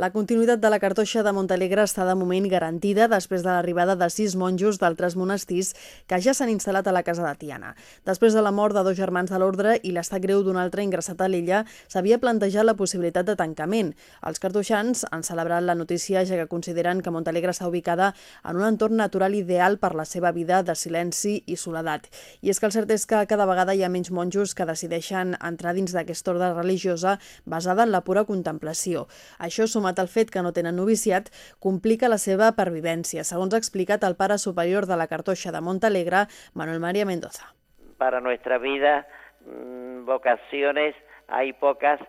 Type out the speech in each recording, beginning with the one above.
La continuïtat de la cartoixa de Montalegre està de moment garantida després de l'arribada de sis monjos d'altres monestirs que ja s'han instal·lat a la casa de Tiana. Després de la mort de dos germans de l'ordre i l'estat greu d'un altre ingressat a l'illa, s'havia plantejat la possibilitat de tancament. Els cartoixans han celebrat la notícia ja que consideren que Montalegre està ubicada en un entorn natural ideal per la seva vida de silenci i soledat. I és que el cert és que cada vegada hi ha menys monjos que decideixen entrar dins d'aquesta ordre religiosa basada en la pura contemplació. Això sumat sumat al fet que no tenen noviciat, complica la seva pervivència, segons ha explicat el pare superior de la cartoixa de Montalegre, Manuel María Mendoza. Para nuestra vida, mmm, vocaciones hay pocas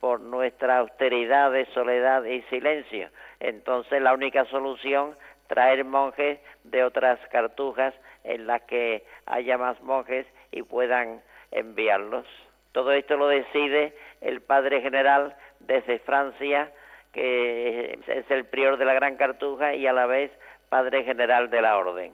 por nuestra austeridad de soledad y silencio. Entonces la única solución traer monjes de otras cartujas en las que haya más monjes y puedan enviarlos. Todo esto lo decide el padre general desde Francia que es el prior de la Gran Cartuja i a la vez padre general de la orden.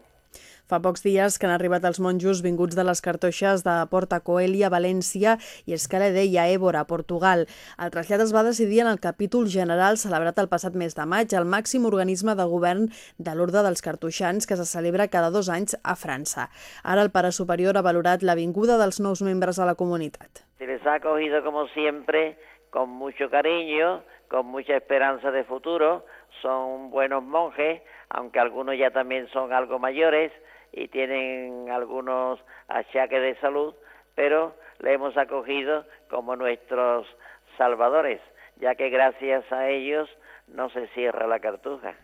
Fa pocs dies que han arribat els monjos vinguts de les cartoixes de Porta Coeli a València i Escaladei a Évora, Portugal. El trasllat es va decidir en el capítol general celebrat el passat mes de maig, el màxim organisme de govern de l'Orde dels Cartoixans que se celebra cada dos anys a França. Ara el pare superior ha valorat la vinguda dels nous membres a la comunitat. Se les ha acogido como siempre con mucho cariño, con mucha esperanza de futuro, son buenos monjes, aunque algunos ya también son algo mayores y tienen algunos achaques de salud, pero le hemos acogido como nuestros salvadores, ya que gracias a ellos no se cierra la cartuja.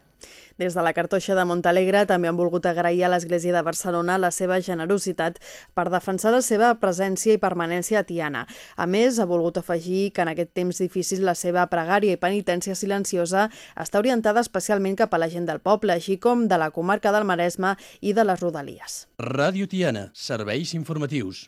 Des de la cartoixa de Montalegre també han volgut agrair a l'Església de Barcelona la seva generositat per defensar la seva presència i permanència a Tiana. A més, ha volgut afegir que en aquest temps difícil la seva pregària i penitència silenciosa està orientada especialment cap a la gent del poble, així com de la comarca del Maresme i de les Rodalies. Ràdio Tiana, serveis informatius.